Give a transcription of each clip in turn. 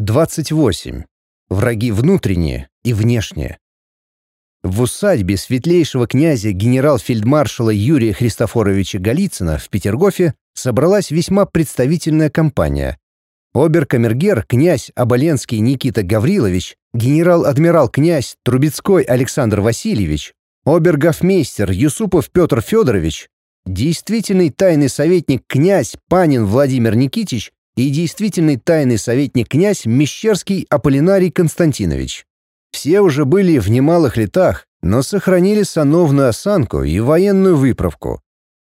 28. Враги внутренние и внешние. В усадьбе светлейшего князя генерал-фельдмаршала Юрия Христофоровича Голицына в Петергофе собралась весьма представительная компания. Обер-камергер князь Оболенский Никита Гаврилович, генерал-адмирал князь Трубецкой Александр Васильевич, обергофмейстер Юсупов Петр Федорович, действительный тайный советник князь Панин Владимир Никитич и действительный тайный советник князь Мещерский Аполлинарий Константинович. Все уже были в немалых летах, но сохранили сановную осанку и военную выправку.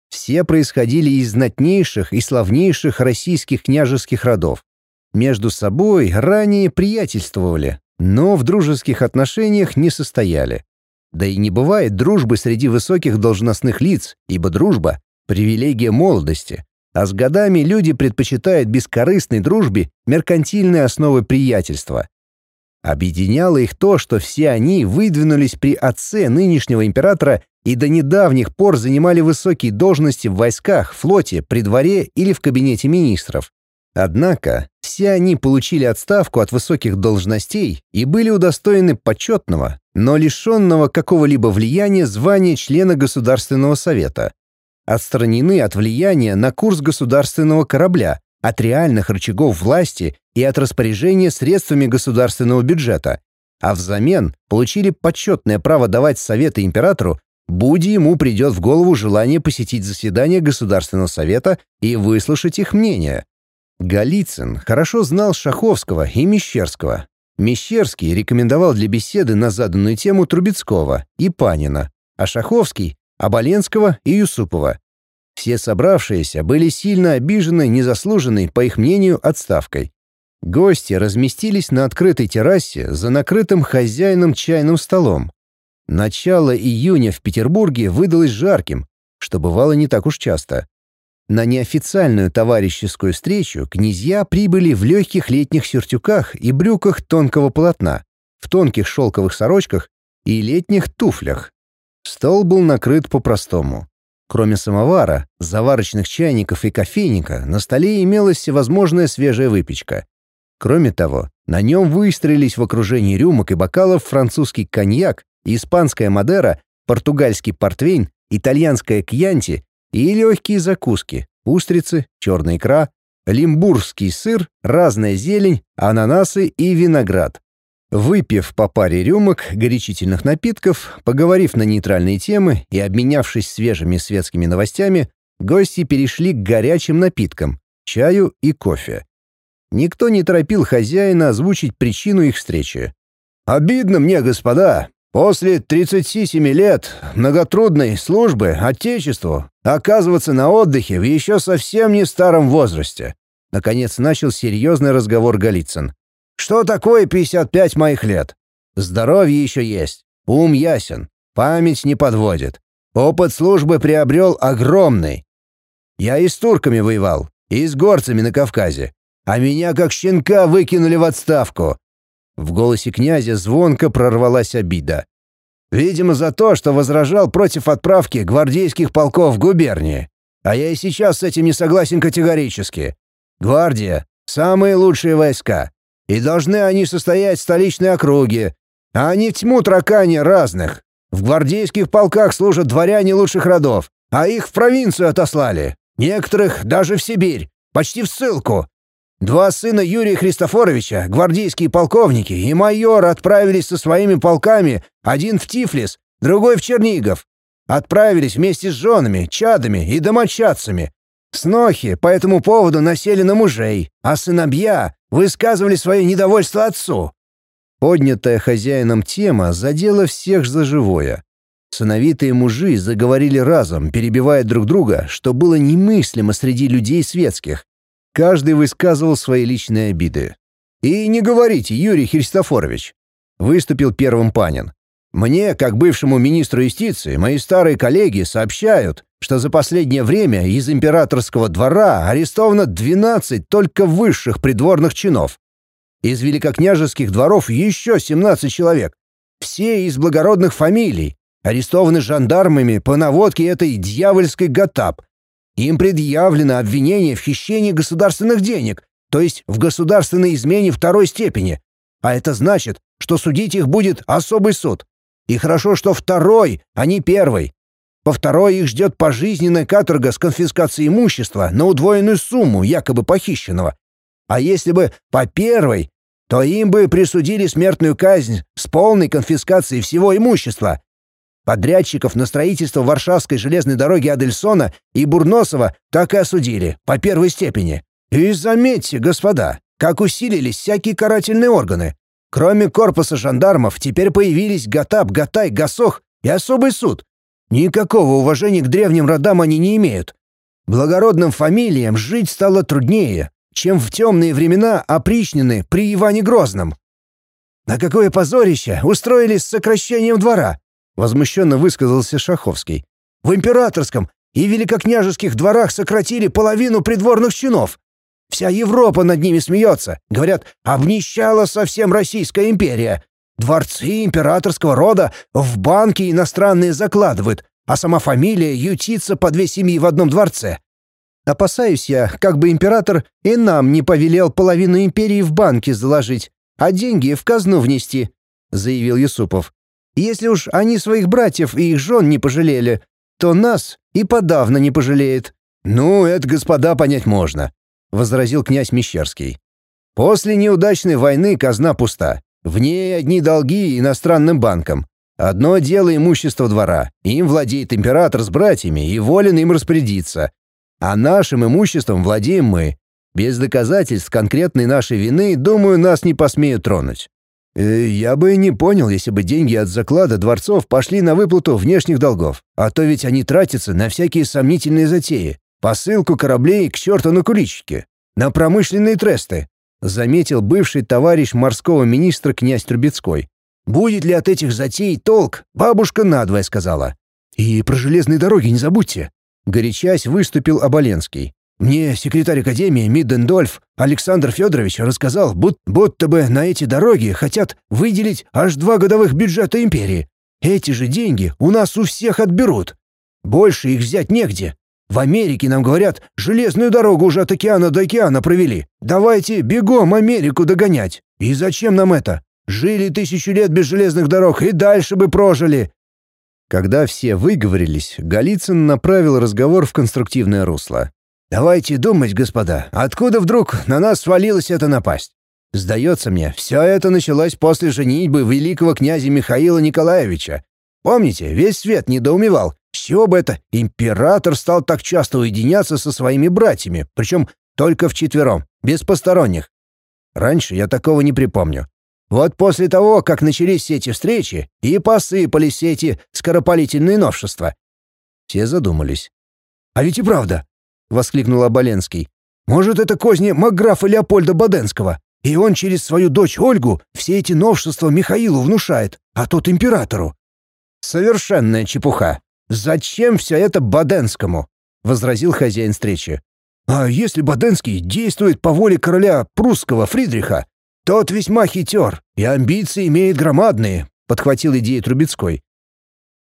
Все происходили из знатнейших и славнейших российских княжеских родов. Между собой ранее приятельствовали, но в дружеских отношениях не состояли. Да и не бывает дружбы среди высоких должностных лиц, ибо дружба — привилегия молодости, а с годами люди предпочитают бескорыстной дружбе меркантильные основы приятельства. Объединяло их то, что все они выдвинулись при отце нынешнего императора и до недавних пор занимали высокие должности в войсках, флоте, при дворе или в кабинете министров. Однако все они получили отставку от высоких должностей и были удостоены почетного, но лишенного какого-либо влияния звания члена Государственного совета. Отстранены от влияния на курс государственного корабля, от реальных рычагов власти и от распоряжения средствами государственного бюджета, а взамен получили почетное право давать советы императору, будь ему придет в голову желание посетить заседание Государственного совета и выслушать их мнение. Голицын хорошо знал Шаховского и Мещерского. Мещерский рекомендовал для беседы на заданную тему Трубецкого и Панина, а Шаховский — Оболенского и Юсупова. Все собравшиеся были сильно обижены незаслуженной, по их мнению, отставкой. Гости разместились на открытой террасе за накрытым хозяином чайным столом. Начало июня в Петербурге выдалось жарким, что бывало не так уж часто. На неофициальную товарищескую встречу князья прибыли в легких летних сюртюках и брюках тонкого полотна, в тонких шелковых сорочках и летних туфлях. Стол был накрыт по-простому. Кроме самовара, заварочных чайников и кофейника, на столе имелась всевозможная свежая выпечка. Кроме того, на нем выстроились в окружении рюмок и бокалов французский коньяк, испанская мадера, португальский портвейн, итальянская кьянти и легкие закуски — устрицы, черная икра, лимбургский сыр, разная зелень, ананасы и виноград. Выпив по паре рюмок горячительных напитков, поговорив на нейтральные темы и обменявшись свежими светскими новостями, гости перешли к горячим напиткам — чаю и кофе. Никто не торопил хозяина озвучить причину их встречи. «Обидно мне, господа, после 37 лет многотрудной службы Отечеству оказываться на отдыхе в еще совсем не старом возрасте». Наконец начал серьезный разговор Голицын. Что такое 55 моих лет? Здоровье еще есть, ум ясен, память не подводит. Опыт службы приобрел огромный. Я и с турками воевал, и с горцами на Кавказе. А меня как щенка выкинули в отставку. В голосе князя звонко прорвалась обида. Видимо, за то, что возражал против отправки гвардейских полков в губернии. А я и сейчас с этим не согласен категорически. Гвардия — самые лучшие войска. И должны они состоять в столичной округе, а в тьму тракани разных. В гвардейских полках служат дворяне лучших родов, а их в провинцию отослали. Некоторых даже в Сибирь, почти в ссылку. Два сына Юрия Христофоровича, гвардейские полковники и майор отправились со своими полками, один в Тифлис, другой в Чернигов. Отправились вместе с женами, чадами и домочадцами. Снохи по этому поводу насели на мужей, а сыновья высказывали свое недовольство отцу. Поднятая хозяином тема задела всех за живое. Сыновитые мужи заговорили разом, перебивая друг друга, что было немыслимо среди людей светских. Каждый высказывал свои личные обиды. «И не говорите, Юрий Христофорович!» Выступил первым Панин. Мне, как бывшему министру юстиции, мои старые коллеги сообщают, что за последнее время из императорского двора арестовано 12 только высших придворных чинов. Из великокняжеских дворов еще 17 человек. Все из благородных фамилий, арестованы жандармами по наводке этой дьявольской Гатап. Им предъявлено обвинение в хищении государственных денег, то есть в государственной измене второй степени. А это значит, что судить их будет особый суд. И хорошо, что второй, а не первый. По второй их ждет пожизненная каторга с конфискацией имущества на удвоенную сумму якобы похищенного. А если бы по первой, то им бы присудили смертную казнь с полной конфискацией всего имущества. Подрядчиков на строительство Варшавской железной дороги Адельсона и Бурносова так и осудили, по первой степени. И заметьте, господа, как усилились всякие карательные органы. Кроме корпуса жандармов, теперь появились Гатап,Гатай, Гасох и особый суд. Никакого уважения к древним родам они не имеют. Благородным фамилиям жить стало труднее, чем в темные времена опричнины при Иване Грозном. «На какое позорище устроили с сокращением двора!» — возмущенно высказался Шаховский. «В императорском и великокняжеских дворах сократили половину придворных чинов. Вся Европа над ними смеется. Говорят, обнищала совсем Российская империя. Дворцы императорского рода в банки иностранные закладывают, а сама фамилия ютится по две семьи в одном дворце. Опасаюсь я, как бы император и нам не повелел половину империи в банки заложить, а деньги в казну внести», — заявил Юсупов. «Если уж они своих братьев и их жен не пожалели, то нас и подавно не пожалеет». «Ну, это, господа, понять можно», — возразил князь Мещерский. «После неудачной войны казна пуста. В ней одни долги иностранным банкам. Одно дело имущество двора. Им владеет император с братьями и волен им распорядиться. А нашим имуществом владеем мы. Без доказательств конкретной нашей вины, думаю, нас не посмеют тронуть. Э, я бы не понял, если бы деньги от заклада дворцов пошли на выплату внешних долгов. А то ведь они тратятся на всякие сомнительные затеи. Посылку кораблей к черту на куличике. На промышленные тресты заметил бывший товарищ морского министра князь Трубецкой. «Будет ли от этих затей толк?» Бабушка надвое сказала. «И про железные дороги не забудьте». Горячась выступил Оболенский. «Мне секретарь академии Миддендольф Александр Федорович рассказал, будто, будто бы на эти дороги хотят выделить аж два годовых бюджета империи. Эти же деньги у нас у всех отберут. Больше их взять негде. В Америке нам говорят, железную дорогу уже от океана до океана провели. Давайте бегом Америку догонять. И зачем нам это? Жили тысячу лет без железных дорог и дальше бы прожили. Когда все выговорились, Голицын направил разговор в конструктивное русло. «Давайте думать, господа, откуда вдруг на нас свалилась эта напасть? Сдается мне, все это началось после женитьбы великого князя Михаила Николаевича. Помните, весь свет недоумевал, чего бы это император стал так часто уединяться со своими братьями, причем только вчетвером, без посторонних? Раньше я такого не припомню. Вот после того, как начались все эти встречи, и посыпались эти скоропалительные новшества. Все задумались. «А ведь и правда!» — воскликнул Оболенский. «Может, это козни Макграфа Леопольда Боденского, и он через свою дочь Ольгу все эти новшества Михаилу внушает, а тот императору?» «Совершенная чепуха!» «Зачем все это Баденскому?» — возразил хозяин встречи. «А если Баденский действует по воле короля прусского Фридриха? Тот весьма хитер и амбиции имеет громадные», — подхватил идею Трубецкой.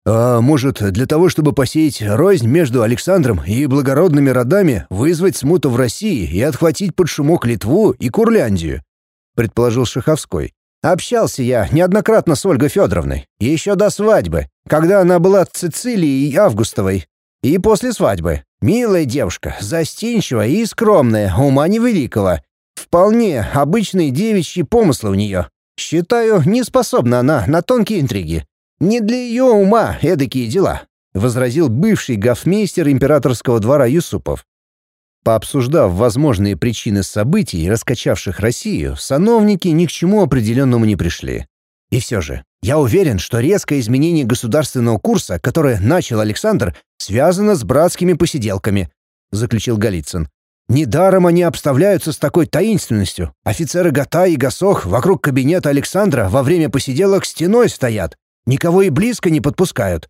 «А может, для того, чтобы посеять рознь между Александром и благородными родами, вызвать смуту в России и отхватить под шумок Литву и Курляндию?» — предположил Шаховской. Общался я неоднократно с Ольгой Федоровной, еще до свадьбы, когда она была Цицилией Августовой, и после свадьбы. Милая девушка, застенчивая и скромная, ума невеликого. Вполне обычные девичьи помыслы у нее. Считаю, не способна она на тонкие интриги. Не для ее ума эдакие дела», — возразил бывший гофмейстер императорского двора Юсупов. Пообсуждав возможные причины событий, раскачавших Россию, сановники ни к чему определенному не пришли. И все же, я уверен, что резкое изменение государственного курса, которое начал Александр, связано с братскими посиделками, заключил Голицын. Недаром они обставляются с такой таинственностью. Офицеры Гата и Гасох вокруг кабинета Александра во время посиделок стеной стоят, никого и близко не подпускают.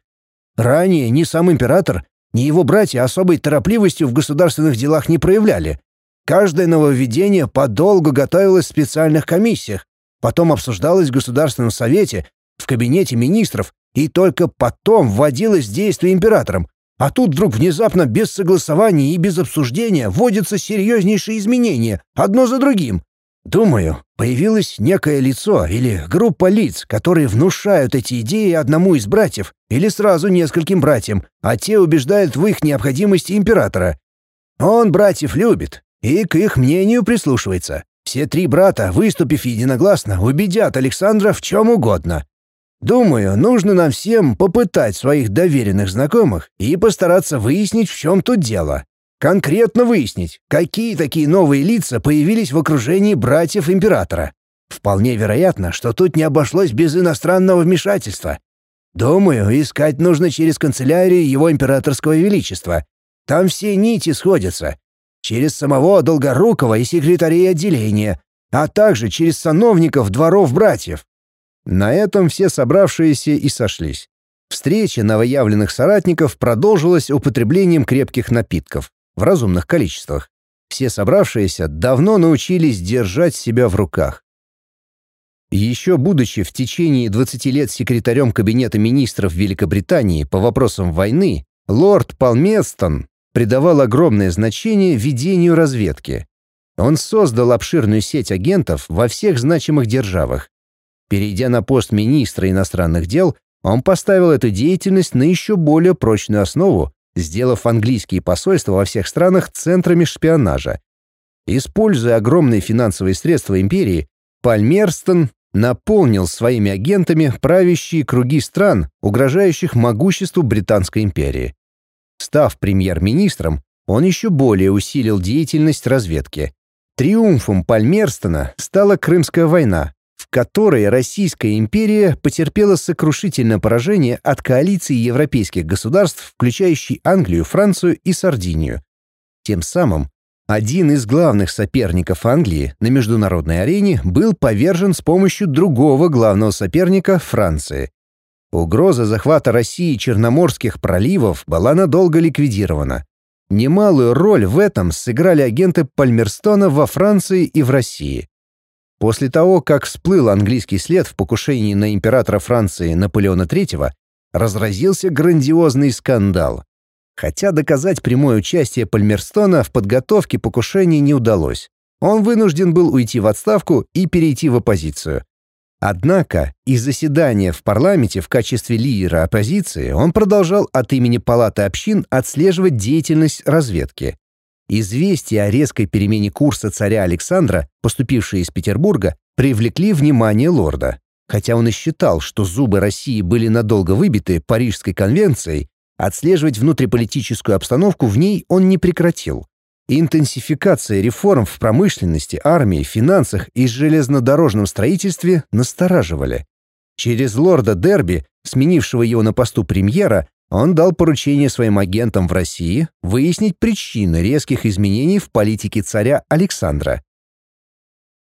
Ранее ни сам император, ни его братья особой торопливостью в государственных делах не проявляли. Каждое нововведение подолгу готовилось в специальных комиссиях, потом обсуждалось в Государственном совете, в кабинете министров и только потом вводилось действие императором. А тут вдруг внезапно без согласования и без обсуждения вводятся серьезнейшие изменения, одно за другим. Думаю, появилось некое лицо или группа лиц, которые внушают эти идеи одному из братьев или сразу нескольким братьям, а те убеждают в их необходимости императора. Он братьев любит и к их мнению прислушивается. Все три брата, выступив единогласно, убедят Александра в чем угодно. Думаю, нужно нам всем попытать своих доверенных знакомых и постараться выяснить, в чем тут дело. Конкретно выяснить, какие такие новые лица появились в окружении братьев императора. Вполне вероятно, что тут не обошлось без иностранного вмешательства. Думаю, искать нужно через канцелярию его императорского величества. Там все нити сходятся. Через самого Долгорукова и секретарей отделения, а также через сановников дворов братьев. На этом все собравшиеся и сошлись. Встреча новоявленных соратников продолжилась употреблением крепких напитков в разумных количествах. Все собравшиеся давно научились держать себя в руках. Еще будучи в течение 20 лет секретарем Кабинета министров Великобритании по вопросам войны, лорд Палместон придавал огромное значение ведению разведки. Он создал обширную сеть агентов во всех значимых державах, Перейдя на пост министра иностранных дел, он поставил эту деятельность на еще более прочную основу, сделав английские посольства во всех странах центрами шпионажа. Используя огромные финансовые средства империи, Пальмерстон наполнил своими агентами правящие круги стран, угрожающих могуществу Британской империи. Став премьер-министром, он еще более усилил деятельность разведки. Триумфом Пальмерстона стала Крымская война, в которой Российская империя потерпела сокрушительное поражение от коалиции европейских государств, включающей Англию, Францию и Сардинию. Тем самым один из главных соперников Англии на международной арене был повержен с помощью другого главного соперника Франции. Угроза захвата России Черноморских проливов была надолго ликвидирована. Немалую роль в этом сыграли агенты Пальмерстона во Франции и в России. После того, как всплыл английский след в покушении на императора Франции Наполеона III, разразился грандиозный скандал. Хотя доказать прямое участие Пальмерстона в подготовке покушения не удалось. Он вынужден был уйти в отставку и перейти в оппозицию. Однако из заседания в парламенте в качестве лидера оппозиции он продолжал от имени Палаты общин отслеживать деятельность разведки. Известия о резкой перемене курса царя Александра, поступившие из Петербурга, привлекли внимание лорда. Хотя он и считал, что зубы России были надолго выбиты Парижской конвенцией, отслеживать внутриполитическую обстановку в ней он не прекратил. Интенсификация реформ в промышленности, армии, финансах и железнодорожном строительстве настораживали. Через лорда Дерби, сменившего его на посту премьера, он дал поручение своим агентам в России выяснить причины резких изменений в политике царя Александра.